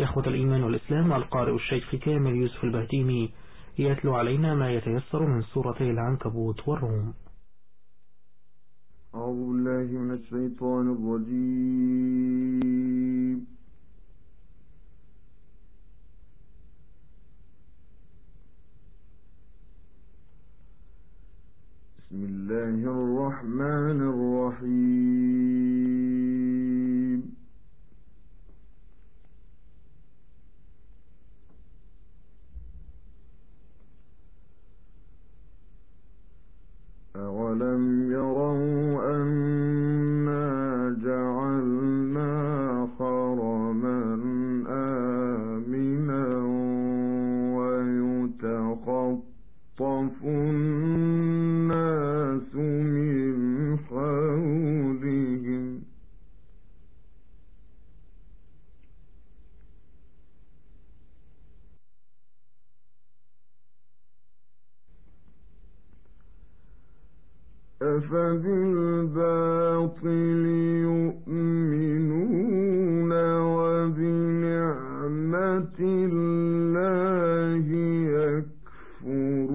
إخوة الإيمان والإسلام القارئ الشيخ كامل يوسف البهتيمي يتلو علينا ما يتيسر من سورتي العنكبوت والروم. أعوذ بالله من الشيطان الرجيم. بسم الله الرحمن الرحيم. يكفرون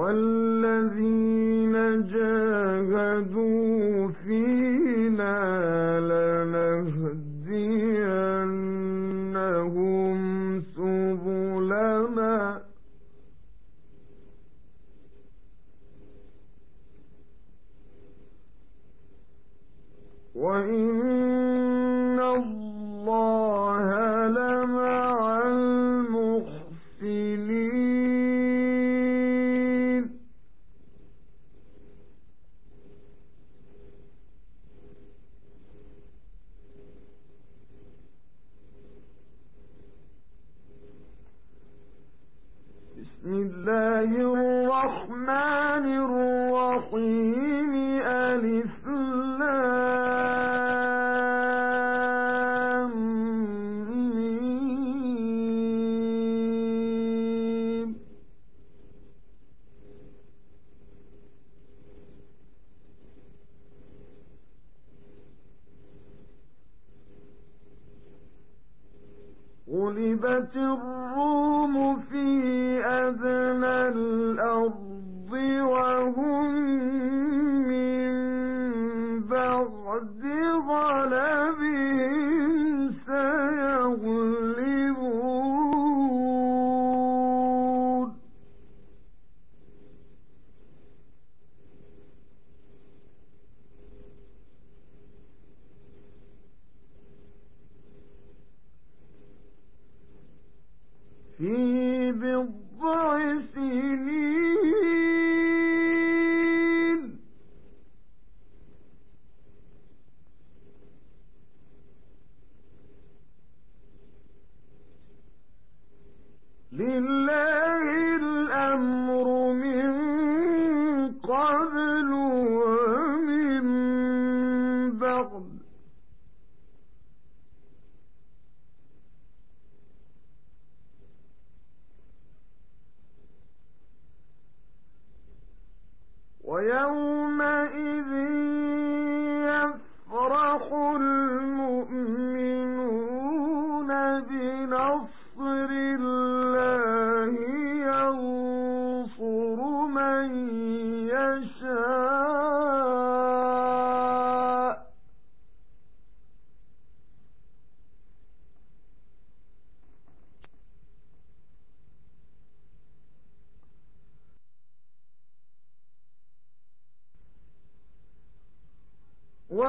والذين جاهدوا فينا لنهدينهم سبلنا. وإن الله لمع المحسنين بسم الله الرحمن الرحيم. ألف غلبت الروم في في بضع سنين. لله الأمر من قبل ومن بعد.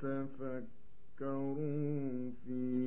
تفكروا في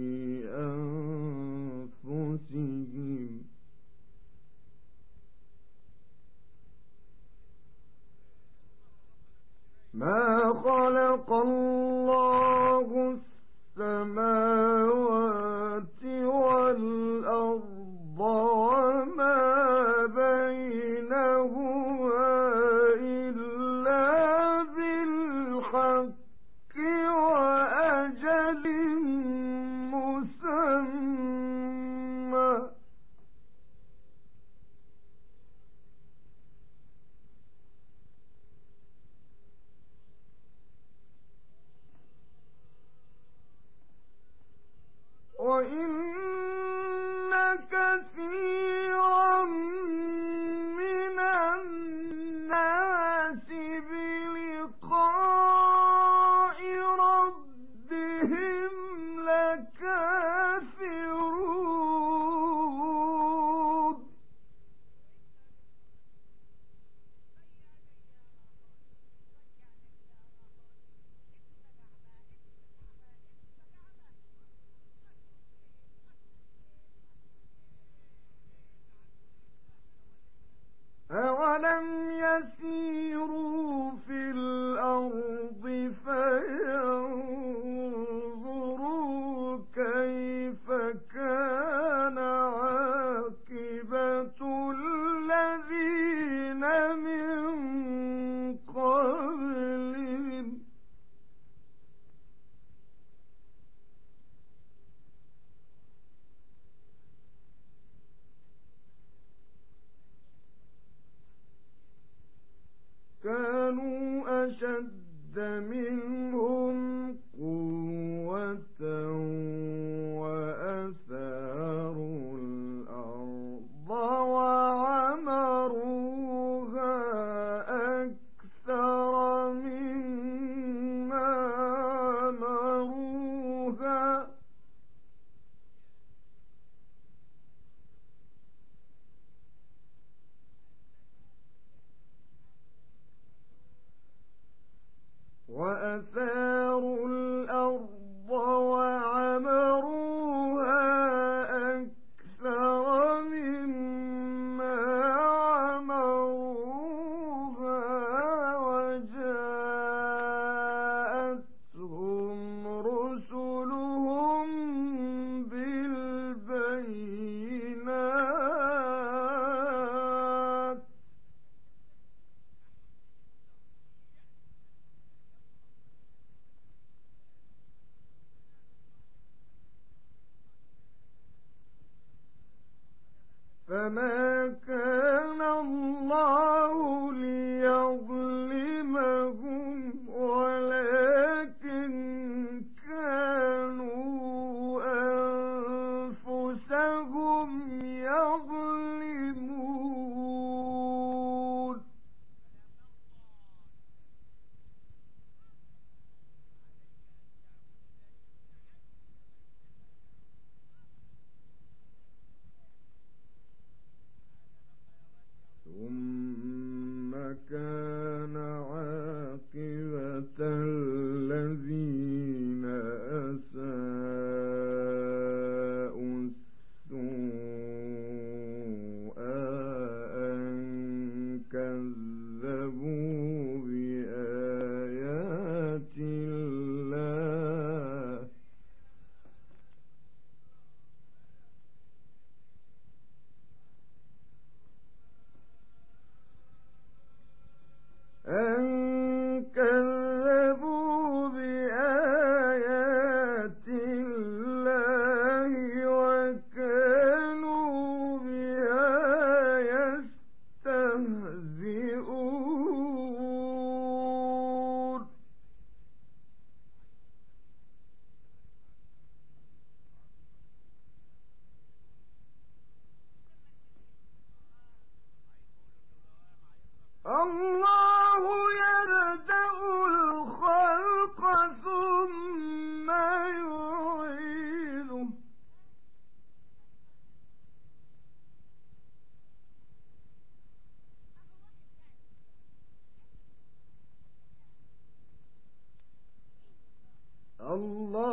لابد من فما كان الله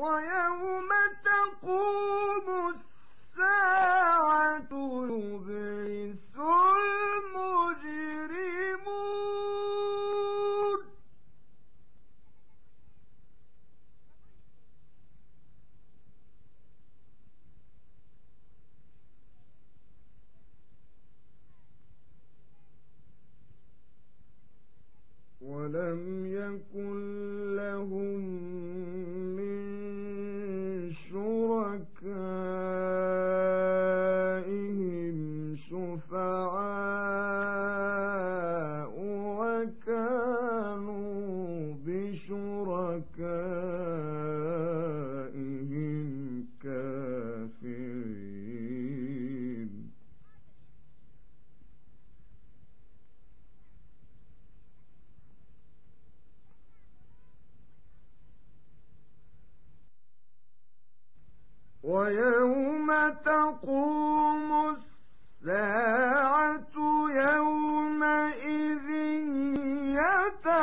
ويوم تقوم الساعة المجرمون. ولم يكن لهم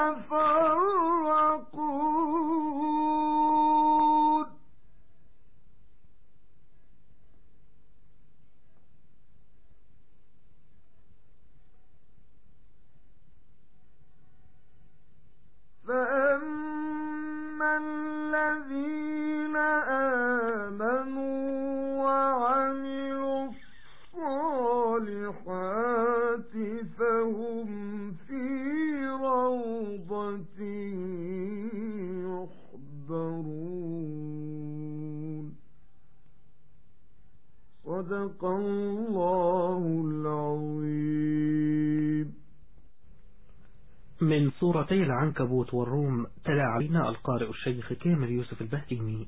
have سورتي العنكبوت والروم تلا القارئ الشيخ كامل يوسف البهتيمي.